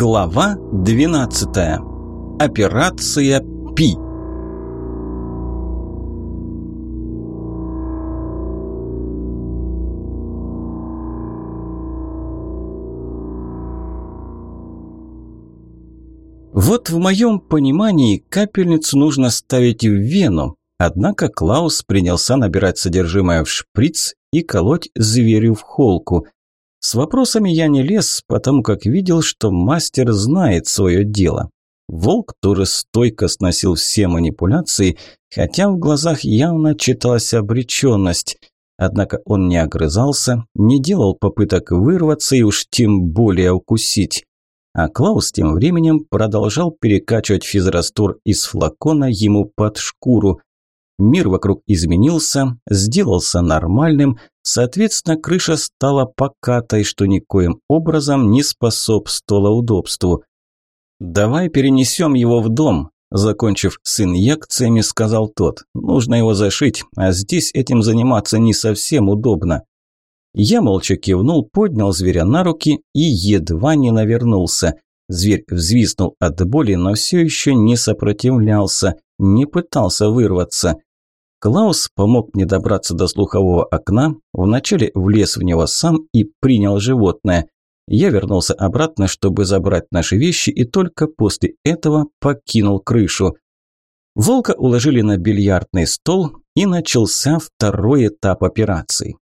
Глава 12. Операция Пи. Вот в моем понимании капельницу нужно ставить в вену, однако Клаус принялся набирать содержимое в шприц и колоть зверю в холку – с вопросами я не лез, потому как видел, что мастер знает свое дело. Волк тоже стойко сносил все манипуляции, хотя в глазах явно читалась обреченность. Однако он не огрызался, не делал попыток вырваться и уж тем более укусить. А Клаус тем временем продолжал перекачивать физраствор из флакона ему под шкуру. Мир вокруг изменился, сделался нормальным, соответственно, крыша стала покатой, что никоим образом не способствовало удобству. «Давай перенесем его в дом», – закончив с инъекциями, сказал тот. «Нужно его зашить, а здесь этим заниматься не совсем удобно». Я молча кивнул, поднял зверя на руки и едва не навернулся. Зверь взвиснул от боли, но все еще не сопротивлялся, не пытался вырваться. Клаус помог мне добраться до слухового окна, вначале влез в него сам и принял животное. Я вернулся обратно, чтобы забрать наши вещи, и только после этого покинул крышу. Волка уложили на бильярдный стол, и начался второй этап операции.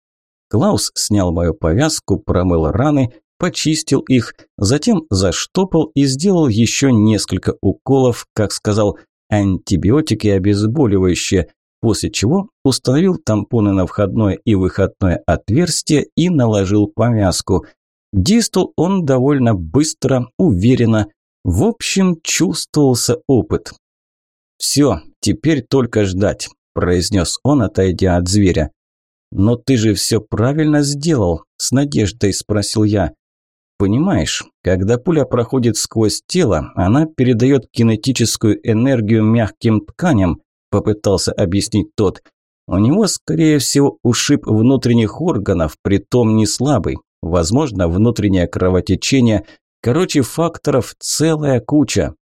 Клаус снял мою повязку, промыл раны, почистил их, затем заштопал и сделал еще несколько уколов, как сказал, антибиотики и обезболивающее, после чего установил тампоны на входное и выходное отверстие и наложил повязку. Действовал он довольно быстро, уверенно. В общем, чувствовался опыт. «Все, теперь только ждать», – произнес он, отойдя от зверя. «Но ты же все правильно сделал», – с надеждой спросил я. Понимаешь, когда пуля проходит сквозь тело, она передает кинетическую энергию мягким тканям, попытался объяснить тот. У него, скорее всего, ушиб внутренних органов, притом не слабый. Возможно, внутреннее кровотечение. Короче, факторов целая куча.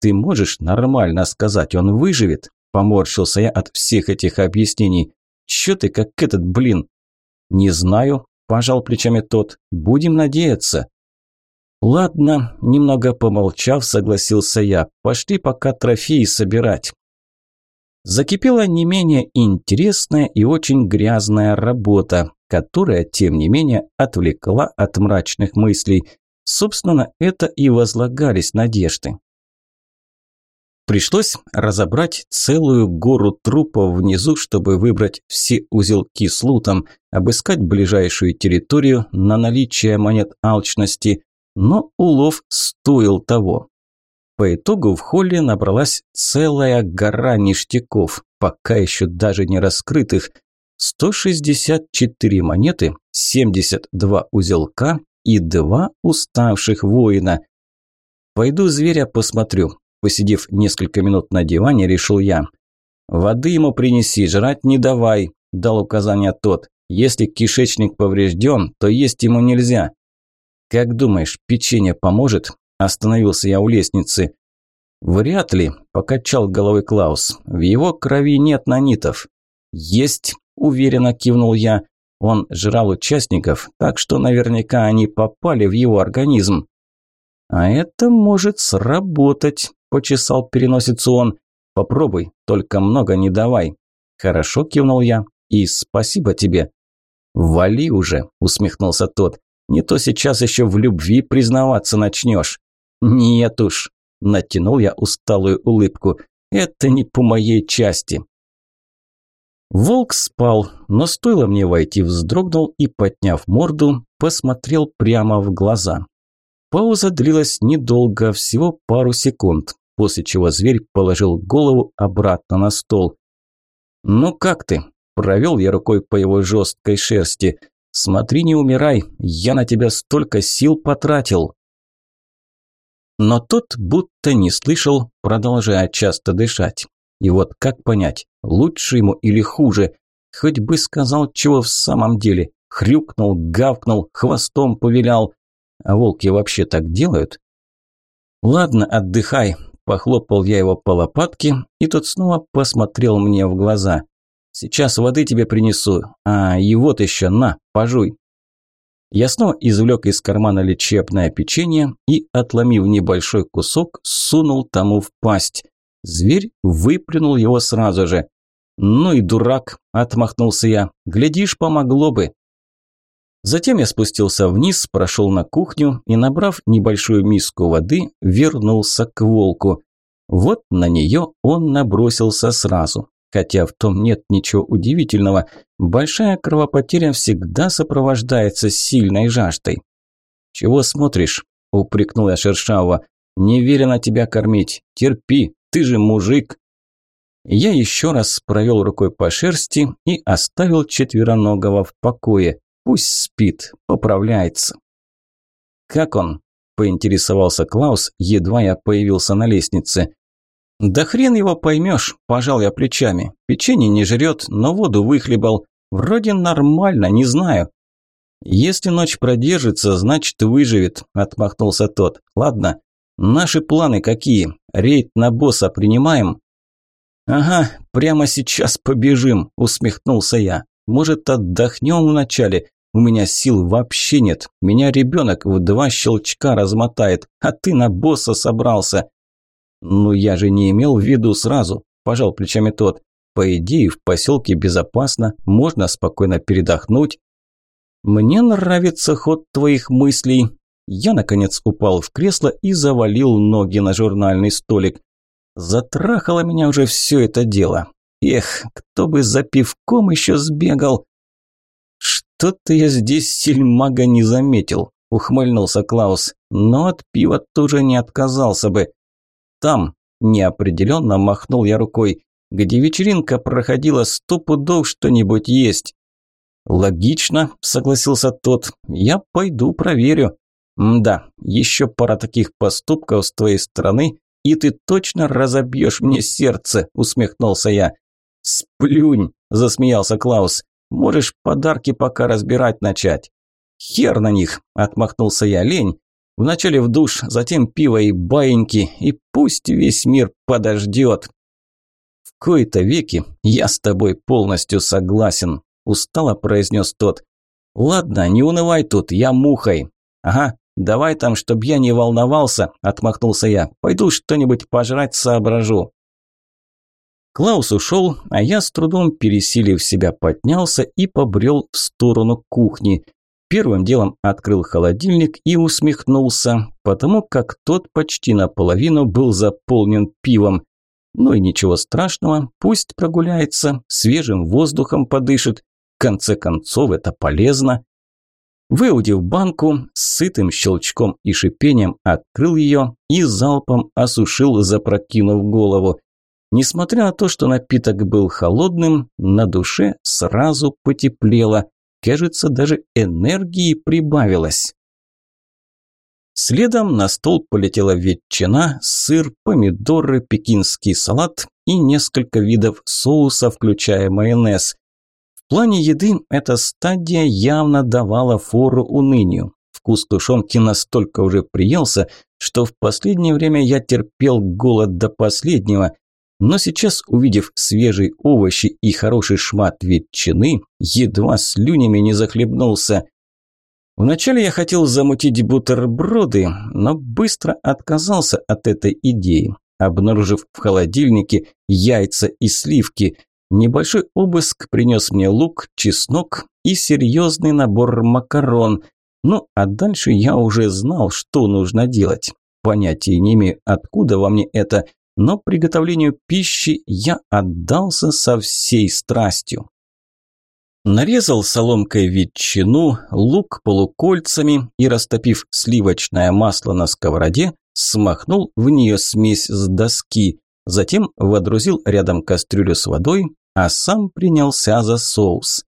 Ты можешь нормально сказать, он выживет? Поморщился я от всех этих объяснений. Чё ты как этот, блин? Не знаю, пожал плечами тот. Будем надеяться. Ладно, немного помолчав, согласился я. Пошли пока трофеи собирать закипела не менее интересная и очень грязная работа, которая, тем не менее, отвлекла от мрачных мыслей. Собственно, на это и возлагались надежды. Пришлось разобрать целую гору трупов внизу, чтобы выбрать все узелки с лутом, обыскать ближайшую территорию на наличие монет алчности, но улов стоил того. По итогу в холле набралась целая гора ништяков, пока еще даже не раскрытых. 164 монеты, 72 узелка и два уставших воина. «Пойду зверя посмотрю», – посидев несколько минут на диване, решил я. «Воды ему принеси, жрать не давай», – дал указание тот. «Если кишечник поврежден, то есть ему нельзя». «Как думаешь, печенье поможет?» Остановился я у лестницы. «Вряд ли», – покачал головой Клаус. «В его крови нет нанитов». «Есть», – уверенно кивнул я. «Он жрал участников, так что наверняка они попали в его организм». «А это может сработать», – почесал переносицу он. «Попробуй, только много не давай». «Хорошо», – кивнул я. «И спасибо тебе». «Вали уже», – усмехнулся тот. «Не то сейчас еще в любви признаваться начнешь». «Нет уж», – натянул я усталую улыбку, – «это не по моей части». Волк спал, но стоило мне войти, вздрогнул и, подняв морду, посмотрел прямо в глаза. Пауза длилась недолго, всего пару секунд, после чего зверь положил голову обратно на стол. «Ну как ты?» – провел я рукой по его жесткой шерсти. «Смотри, не умирай, я на тебя столько сил потратил». Но тот будто не слышал, продолжая часто дышать. И вот как понять, лучше ему или хуже? Хоть бы сказал, чего в самом деле. Хрюкнул, гавкнул, хвостом повилял. А волки вообще так делают? «Ладно, отдыхай», – похлопал я его по лопатке, и тот снова посмотрел мне в глаза. «Сейчас воды тебе принесу, а и вот еще, на, пожуй». Я снова извлек из кармана лечебное печенье и, отломив небольшой кусок, сунул тому в пасть. Зверь выплюнул его сразу же. «Ну и дурак», – отмахнулся я. «Глядишь, помогло бы». Затем я спустился вниз, прошел на кухню и, набрав небольшую миску воды, вернулся к волку. Вот на нее он набросился сразу. Хотя в том нет ничего удивительного. Большая кровопотеря всегда сопровождается сильной жаждой. «Чего смотришь?» – упрекнул я Шершавого. «Не верено тебя кормить. Терпи, ты же мужик!» Я еще раз провел рукой по шерсти и оставил четвероногого в покое. Пусть спит, поправляется. «Как он?» – поинтересовался Клаус, едва я появился на лестнице. «Да хрен его поймешь», – пожал я плечами. «Печенье не жрет, но воду выхлебал. Вроде нормально, не знаю». «Если ночь продержится, значит выживет», – отмахнулся тот. «Ладно, наши планы какие? Рейд на босса принимаем?» «Ага, прямо сейчас побежим», – усмехнулся я. «Может, отдохнем вначале? У меня сил вообще нет. Меня ребенок в два щелчка размотает, а ты на босса собрался. Ну я же не имел в виду сразу, пожал плечами тот. По идее, в поселке безопасно, можно спокойно передохнуть. Мне нравится ход твоих мыслей. Я, наконец, упал в кресло и завалил ноги на журнальный столик. Затрахало меня уже все это дело. Эх, кто бы за пивком еще сбегал. «Что-то я здесь сельмага не заметил», – ухмыльнулся Клаус. «Но от пива тоже не отказался бы». «Там», – неопределенно махнул я рукой, – «где вечеринка проходила, сто пудов что-нибудь есть». «Логично», – согласился тот. «Я пойду проверю». «Да, еще пара таких поступков с твоей стороны, и ты точно разобьешь мне сердце», – усмехнулся я. «Сплюнь», – засмеялся Клаус. Можешь подарки пока разбирать начать». «Хер на них!» – отмахнулся я, лень. «Вначале в душ, затем пиво и баиньки, и пусть весь мир подождет». «В кои-то веки я с тобой полностью согласен», – устало произнес тот. «Ладно, не унывай тут, я мухой». «Ага, давай там, чтоб я не волновался», – отмахнулся я. «Пойду что-нибудь пожрать соображу». Клаус ушел, а я с трудом пересилив себя поднялся и побрел в сторону кухни. Первым делом открыл холодильник и усмехнулся, потому как тот почти наполовину был заполнен пивом. Ну и ничего страшного, пусть прогуляется, свежим воздухом подышит. В конце концов, это полезно. Выудив банку, с сытым щелчком и шипением открыл ее и залпом осушил, запрокинув голову. Несмотря на то, что напиток был холодным, на душе сразу потеплело. Кажется, даже энергии прибавилось. Следом на стол полетела ветчина, сыр, помидоры, пекинский салат и несколько видов соуса, включая майонез. В плане еды эта стадия явно давала фору унынию. Вкус тушенки настолько уже приелся, что в последнее время я терпел голод до последнего – но сейчас, увидев свежие овощи и хороший шмат ветчины, едва слюнями не захлебнулся. Вначале я хотел замутить бутерброды, но быстро отказался от этой идеи, обнаружив в холодильнике яйца и сливки. Небольшой обыск принес мне лук, чеснок и серьезный набор макарон. Ну, а дальше я уже знал, что нужно делать. Понятия не имею, откуда во мне это, но приготовлению пищи я отдался со всей страстью. Нарезал соломкой ветчину, лук полукольцами и, растопив сливочное масло на сковороде, смахнул в нее смесь с доски, затем водрузил рядом кастрюлю с водой, а сам принялся за соус.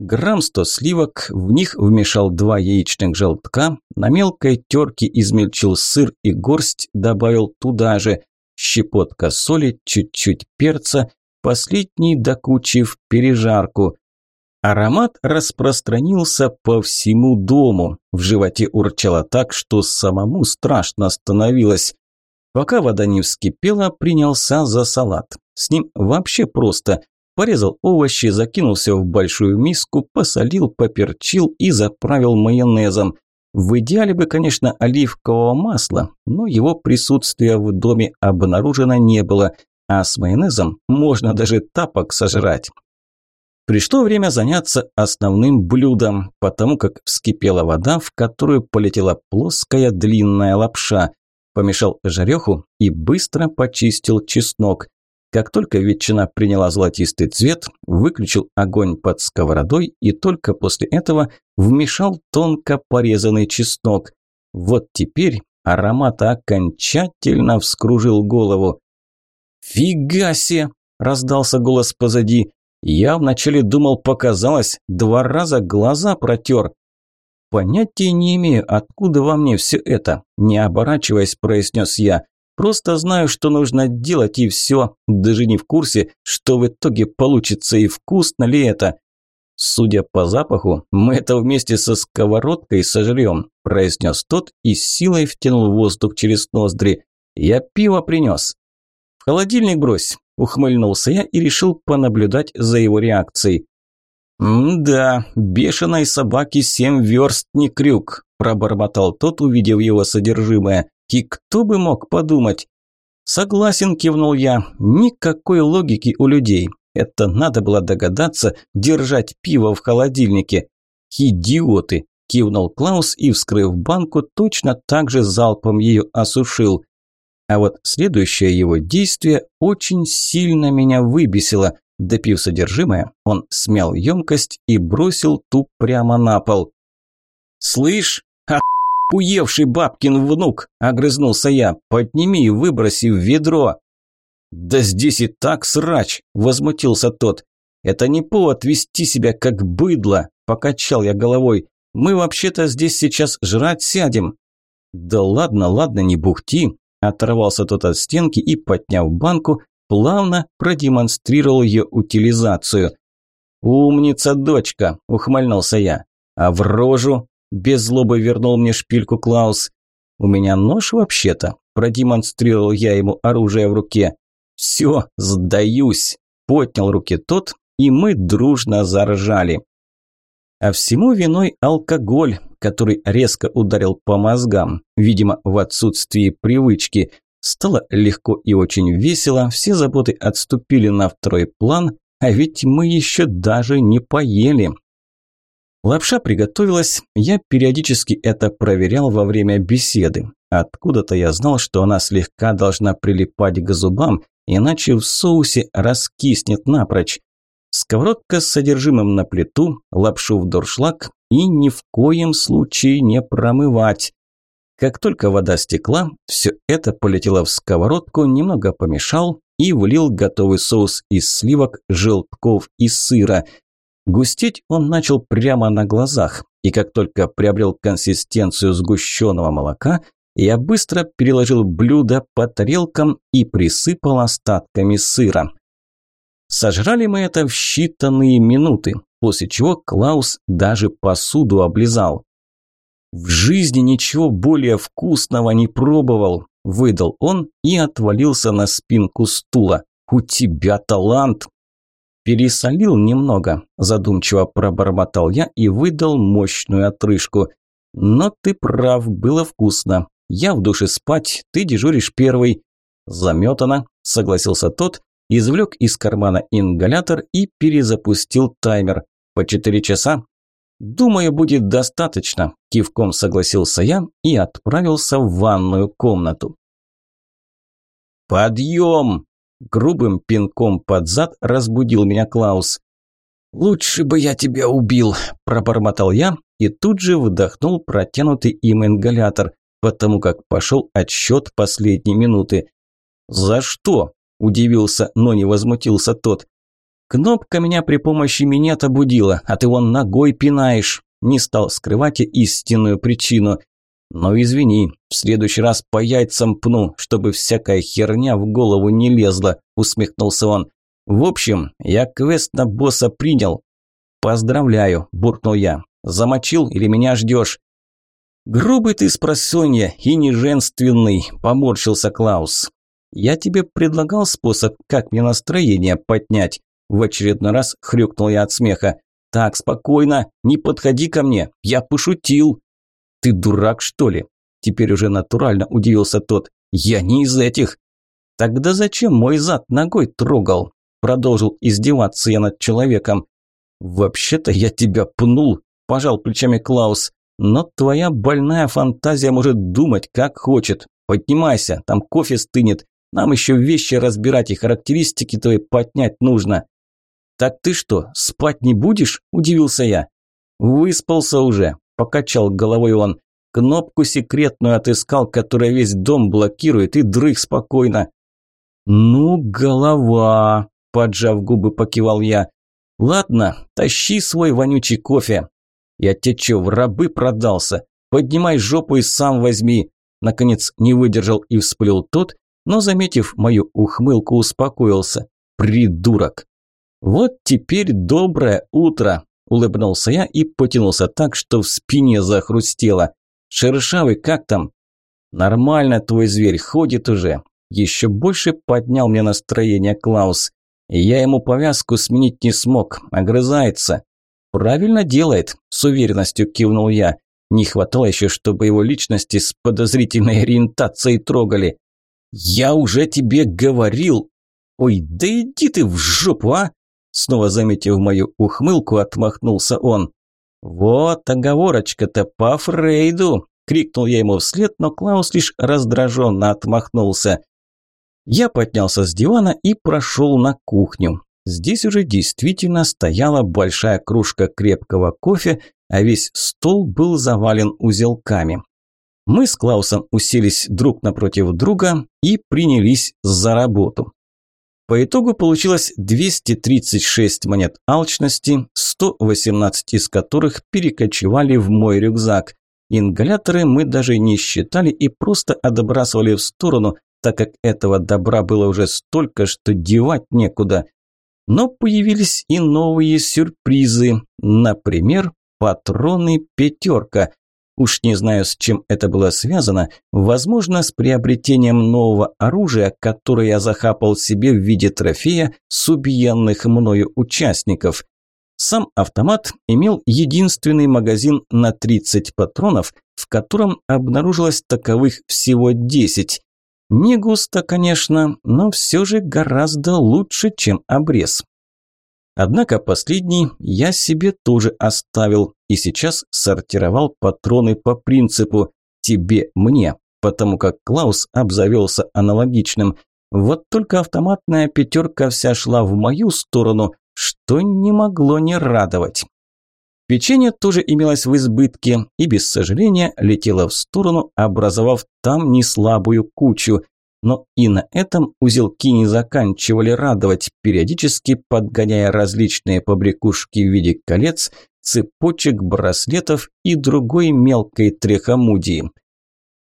Грамм сто сливок, в них вмешал два яичных желтка, на мелкой терке измельчил сыр и горсть добавил туда же, щепотка соли, чуть-чуть перца, последний докучив пережарку. Аромат распространился по всему дому. В животе урчало так, что самому страшно становилось. Пока вода не вскипела, принялся за салат. С ним вообще просто. Порезал овощи, закинул все в большую миску, посолил, поперчил и заправил майонезом. В идеале бы, конечно, оливкового масла, но его присутствия в доме обнаружено не было, а с майонезом можно даже тапок сожрать. Пришло время заняться основным блюдом, потому как вскипела вода, в которую полетела плоская длинная лапша. Помешал жареху и быстро почистил чеснок. Как только ветчина приняла золотистый цвет, выключил огонь под сковородой и только после этого вмешал тонко порезанный чеснок. Вот теперь аромат окончательно вскружил голову. «Фига себе!» – раздался голос позади. Я вначале думал, показалось, два раза глаза протер. Понятия не имею, откуда во мне все это. Не оборачиваясь, произнес я. Просто знаю, что нужно делать и все. Даже не в курсе, что в итоге получится и вкусно ли это. Судя по запаху, мы это вместе со сковородкой сожрем, произнес тот и силой втянул воздух через ноздри. Я пиво принес. В холодильник брось, Ухмыльнулся я и решил понаблюдать за его реакцией. «Да, бешеной собаки семь верст не крюк», – пробормотал тот, увидев его содержимое. «И кто бы мог подумать?» «Согласен», – кивнул я. «Никакой логики у людей. Это надо было догадаться держать пиво в холодильнике». «Идиоты!» – кивнул Клаус и, вскрыв банку, точно так же залпом ее осушил. А вот следующее его действие очень сильно меня выбесило. Допив содержимое, он смял емкость и бросил ту прямо на пол. «Слышь, охуевший бабкин внук!» – огрызнулся я. «Подними и выброси в ведро!» «Да здесь и так срач!» – возмутился тот. «Это не повод вести себя как быдло!» – покачал я головой. «Мы вообще-то здесь сейчас жрать сядем!» «Да ладно, ладно, не бухти!» Оторвался тот от стенки и, подняв банку, плавно продемонстрировал ее утилизацию. «Умница, дочка!» – ухмыльнулся я. «А в рожу?» – без злобы вернул мне шпильку Клаус. «У меня нож вообще-то», – продемонстрировал я ему оружие в руке. «Все, сдаюсь!» – поднял руки тот, и мы дружно заржали. А всему виной алкоголь, который резко ударил по мозгам, видимо, в отсутствии привычки. Стало легко и очень весело, все заботы отступили на второй план, а ведь мы еще даже не поели. Лапша приготовилась, я периодически это проверял во время беседы. Откуда-то я знал, что она слегка должна прилипать к зубам, иначе в соусе раскиснет напрочь. Сковородка с содержимым на плиту, лапшу в дуршлаг и ни в коем случае не промывать. Как только вода стекла, все это полетело в сковородку, немного помешал и влил готовый соус из сливок, желтков и сыра. Густеть он начал прямо на глазах, и как только приобрел консистенцию сгущенного молока, я быстро переложил блюдо по тарелкам и присыпал остатками сыра. Сожрали мы это в считанные минуты, после чего Клаус даже посуду облизал. «В жизни ничего более вкусного не пробовал», – выдал он и отвалился на спинку стула. «У тебя талант!» «Пересолил немного», – задумчиво пробормотал я и выдал мощную отрыжку. «Но ты прав, было вкусно. Я в душе спать, ты дежуришь первый». «Заметано», – согласился тот извлек из кармана ингалятор и перезапустил таймер. По четыре часа? Думаю, будет достаточно, кивком согласился я и отправился в ванную комнату. Подъем! Грубым пинком под зад разбудил меня Клаус. «Лучше бы я тебя убил», – пробормотал я и тут же вдохнул протянутый им ингалятор, потому как пошел отсчет последней минуты. «За что?» Удивился, но не возмутился тот. Кнопка меня при помощи минета будила, а ты вон ногой пинаешь. Не стал скрывать истинную причину. Но извини, в следующий раз по яйцам пну, чтобы всякая херня в голову не лезла, усмехнулся он. В общем, я квест на босса принял. Поздравляю, буркнул я. Замочил или меня ждешь? «Грубый ты спросонья и неженственный», – поморщился Клаус. «Я тебе предлагал способ, как мне настроение поднять». В очередной раз хрюкнул я от смеха. «Так, спокойно, не подходи ко мне, я пошутил». «Ты дурак, что ли?» Теперь уже натурально удивился тот. «Я не из этих». «Тогда зачем мой зад ногой трогал?» Продолжил издеваться я над человеком. «Вообще-то я тебя пнул», – пожал плечами Клаус. «Но твоя больная фантазия может думать, как хочет. Поднимайся, там кофе стынет. Нам еще вещи разбирать и характеристики твои поднять нужно». «Так ты что, спать не будешь?» – удивился я. «Выспался уже», – покачал головой он. «Кнопку секретную отыскал, которая весь дом блокирует, и дрых спокойно». «Ну, голова!» – поджав губы, покивал я. «Ладно, тащи свой вонючий кофе. Я тебе че, в рабы продался? Поднимай жопу и сам возьми!» Наконец не выдержал и всплыл тот, но, заметив мою ухмылку, успокоился. «Придурок!» «Вот теперь доброе утро!» – улыбнулся я и потянулся так, что в спине захрустело. «Шершавый, как там?» «Нормально твой зверь, ходит уже!» Еще больше поднял мне настроение Клаус. Я ему повязку сменить не смог, огрызается. Правильно делает, с уверенностью кивнул я. Не хватало еще, чтобы его личности с подозрительной ориентацией трогали. Я уже тебе говорил. Ой, да иди ты в жопу, а? Снова заметив мою ухмылку, отмахнулся он. Вот оговорочка-то по Фрейду, крикнул я ему вслед, но Клаус лишь раздраженно отмахнулся. Я поднялся с дивана и прошел на кухню. Здесь уже действительно стояла большая кружка крепкого кофе, а весь стол был завален узелками. Мы с Клаусом уселись друг напротив друга и принялись за работу. По итогу получилось 236 монет алчности, 118 из которых перекочевали в мой рюкзак. Ингаляторы мы даже не считали и просто отбрасывали в сторону, так как этого добра было уже столько, что девать некуда. Но появились и новые сюрпризы, например, патроны «пятерка». Уж не знаю, с чем это было связано, возможно, с приобретением нового оружия, которое я захапал себе в виде трофея с убиенных мною участников. Сам автомат имел единственный магазин на 30 патронов, в котором обнаружилось таковых всего 10. Не густо, конечно, но все же гораздо лучше, чем обрез. Однако последний я себе тоже оставил и сейчас сортировал патроны по принципу «тебе-мне», потому как Клаус обзавелся аналогичным. Вот только автоматная пятерка вся шла в мою сторону, что не могло не радовать. Печенье тоже имелось в избытке и без сожаления летело в сторону, образовав там неслабую кучу. Но и на этом узелки не заканчивали радовать, периодически подгоняя различные побрякушки в виде колец, цепочек, браслетов и другой мелкой трехомудии.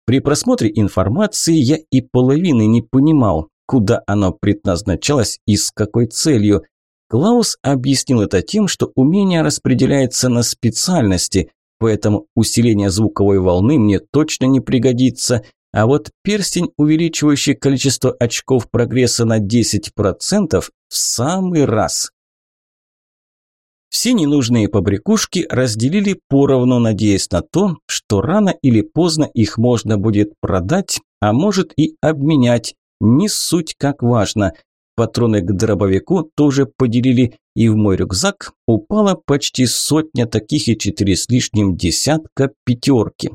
При просмотре информации я и половины не понимал, куда оно предназначалось и с какой целью. Клаус объяснил это тем, что умение распределяется на специальности, поэтому усиление звуковой волны мне точно не пригодится, а вот перстень, увеличивающий количество очков прогресса на 10%, в самый раз. Все ненужные побрякушки разделили поровну, надеясь на то, что рано или поздно их можно будет продать, а может и обменять. Не суть как важно. Патроны к дробовику тоже поделили, и в мой рюкзак упала почти сотня таких и четыре с лишним десятка пятерки.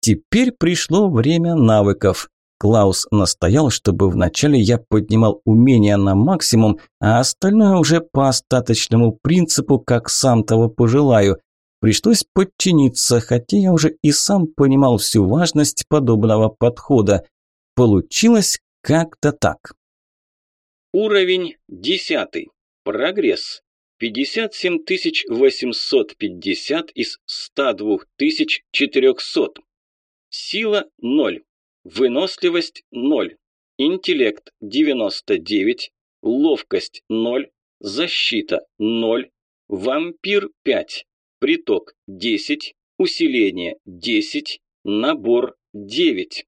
Теперь пришло время навыков. Клаус настоял, чтобы вначале я поднимал умения на максимум, а остальное уже по остаточному принципу, как сам того пожелаю. Пришлось подчиниться, хотя я уже и сам понимал всю важность подобного подхода. Получилось как-то так. Уровень 10. Прогресс. 57 850 из 102 400. Сила – 0. Выносливость – 0. Интеллект – 99. Ловкость – 0. Защита – 0. Вампир – 5. Приток – 10. усиление 10, набор 9.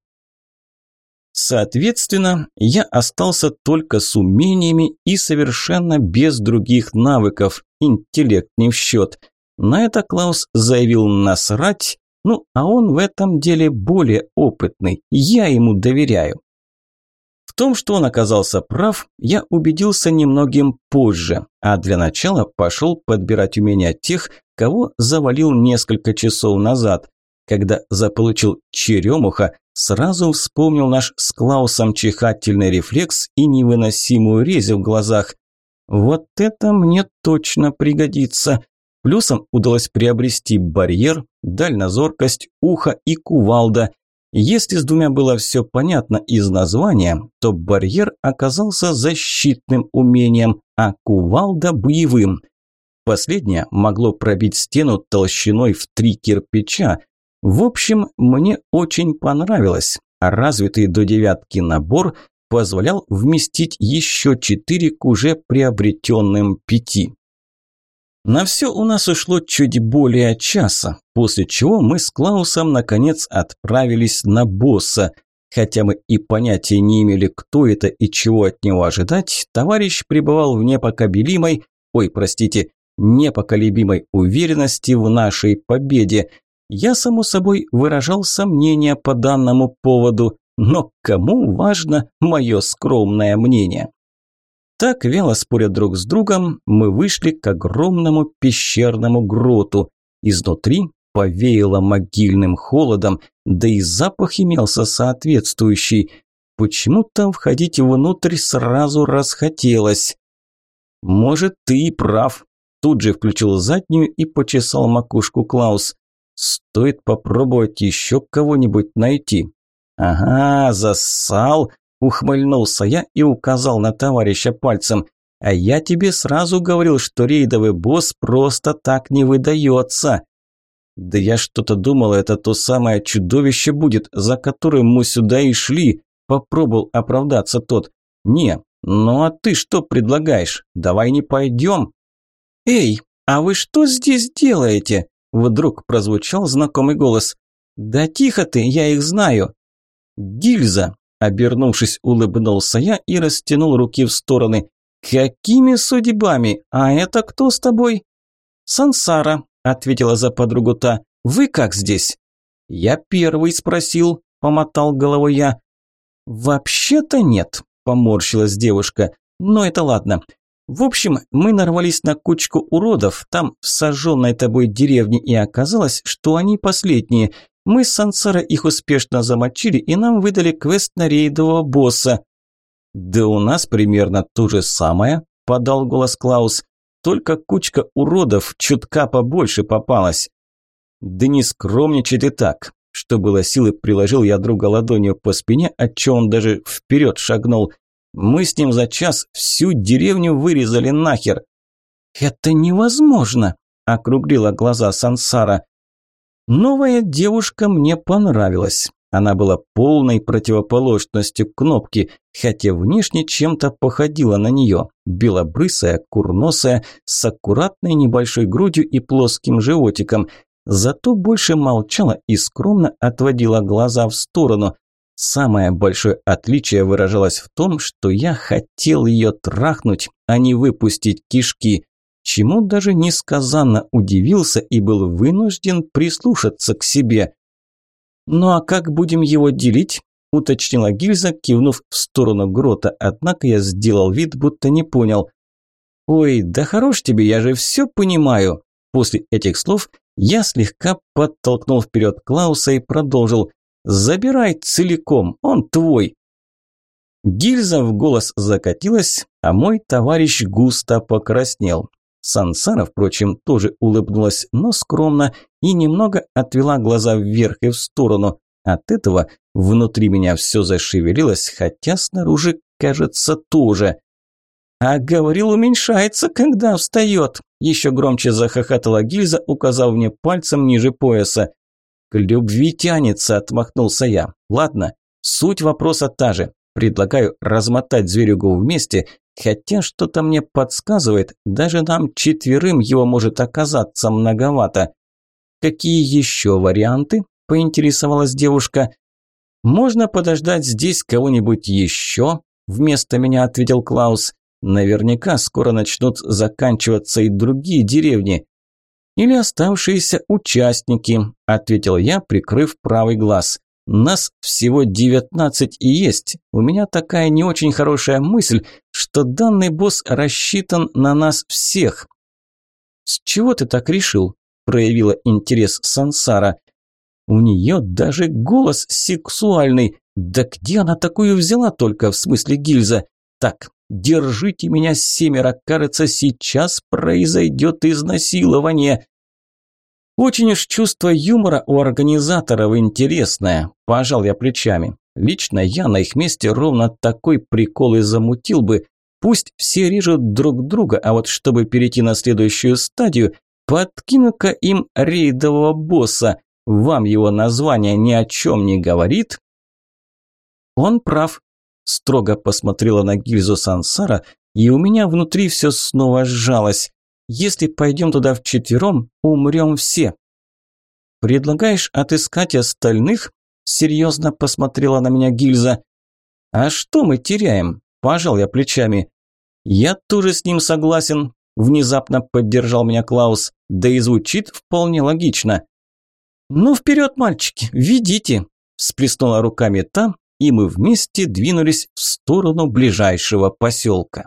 Соответственно, я остался только с умениями и совершенно без других навыков, интеллект не в счет. На это Клаус заявил насрать, ну а он в этом деле более опытный, я ему доверяю. В том, что он оказался прав, я убедился немногим позже, а для начала пошел подбирать умения тех, кого завалил несколько часов назад. Когда заполучил черемуха, сразу вспомнил наш с Клаусом чихательный рефлекс и невыносимую резь в глазах. Вот это мне точно пригодится. Плюсом удалось приобрести барьер, дальнозоркость, ухо и кувалда. Если с двумя было все понятно из названия, то барьер оказался защитным умением, а кувалда – боевым. Последнее могло пробить стену толщиной в три кирпича, в общем, мне очень понравилось, развитый до девятки набор позволял вместить еще четыре к уже приобретенным пяти. На все у нас ушло чуть более часа, после чего мы с Клаусом наконец отправились на босса. Хотя мы и понятия не имели, кто это и чего от него ожидать, товарищ пребывал в непоколебимой, ой, простите, непоколебимой уверенности в нашей победе – я, само собой, выражал сомнения по данному поводу, но кому важно мое скромное мнение? Так, вяло споря друг с другом, мы вышли к огромному пещерному гроту. Изнутри повеяло могильным холодом, да и запах имелся соответствующий. Почему-то входить внутрь сразу расхотелось. «Может, ты и прав», – тут же включил заднюю и почесал макушку Клаус. Стоит попробовать еще кого-нибудь найти. Ага, засал, ухмыльнулся я и указал на товарища пальцем. А я тебе сразу говорил, что рейдовый босс просто так не выдается. Да я что-то думал, это то самое чудовище будет, за которым мы сюда и шли. Попробовал оправдаться тот. Не, ну а ты что предлагаешь? Давай не пойдем. Эй, а вы что здесь делаете? Вдруг прозвучал знакомый голос. «Да тихо ты, я их знаю!» «Гильза!» – обернувшись, улыбнулся я и растянул руки в стороны. «Какими судьбами? А это кто с тобой?» «Сансара», – ответила за подругу та. «Вы как здесь?» «Я первый спросил», – помотал головой я. «Вообще-то нет», – поморщилась девушка. «Но это ладно. В общем, мы нарвались на кучку уродов там, в сожженной тобой деревне, и оказалось, что они последние. Мы с Сансара их успешно замочили, и нам выдали квест на рейдового босса. «Да у нас примерно то же самое», – подал голос Клаус. «Только кучка уродов чутка побольше попалась». «Да не скромничай ты так». Что было силы, приложил я друга ладонью по спине, отчего он даже вперед шагнул. Мы с ним за час всю деревню вырезали нахер. Это невозможно, округлила глаза Сансара. Новая девушка мне понравилась. Она была полной противоположностью кнопки, хотя внешне чем-то походила на нее. Белобрысая, курносая, с аккуратной небольшой грудью и плоским животиком. Зато больше молчала и скромно отводила глаза в сторону. Самое большое отличие выражалось в том, что я хотел ее трахнуть, а не выпустить кишки, чему даже несказанно удивился и был вынужден прислушаться к себе. «Ну а как будем его делить?» – уточнила гильза, кивнув в сторону грота, однако я сделал вид, будто не понял. «Ой, да хорош тебе, я же все понимаю!» После этих слов я слегка подтолкнул вперед Клауса и продолжил – Забирай целиком, он твой. Гильза в голос закатилась, а мой товарищ густо покраснел. Сансара, впрочем, тоже улыбнулась, но скромно и немного отвела глаза вверх и в сторону. От этого внутри меня все зашевелилось, хотя снаружи, кажется, тоже. «А говорил, уменьшается, когда встает!» Еще громче захохотала гильза, указав мне пальцем ниже пояса. «К любви тянется», – отмахнулся я. «Ладно, суть вопроса та же. Предлагаю размотать зверюгу вместе, хотя что-то мне подсказывает, даже нам четверым его может оказаться многовато». Какие еще варианты? Поинтересовалась девушка. Можно подождать здесь кого-нибудь еще? Вместо меня ответил Клаус. Наверняка скоро начнут заканчиваться и другие деревни. Или оставшиеся участники, ответил я, прикрыв правый глаз. Нас всего девятнадцать и есть. У меня такая не очень хорошая мысль, что данный босс рассчитан на нас всех. С чего ты так решил? проявила интерес Сансара. У нее даже голос сексуальный. Да где она такую взяла только в смысле гильза? Так, держите меня семеро, кажется, сейчас произойдет изнасилование. Очень уж чувство юмора у организаторов интересное, пожал я плечами. Лично я на их месте ровно такой прикол и замутил бы. Пусть все режут друг друга, а вот чтобы перейти на следующую стадию, подкину-ка им рейдового босса. Вам его название ни о чем не говорит? Он прав. Строго посмотрела на гильзу Сансара, и у меня внутри все снова сжалось. Если пойдем туда вчетвером, умрем все. Предлагаешь отыскать остальных? Серьезно посмотрела на меня гильза. А что мы теряем? Пожал я плечами. Я тоже с ним согласен. Внезапно поддержал меня Клаус. Да и звучит вполне логично. Ну вперед, мальчики, ведите. Всплеснула руками та, и мы вместе двинулись в сторону ближайшего поселка.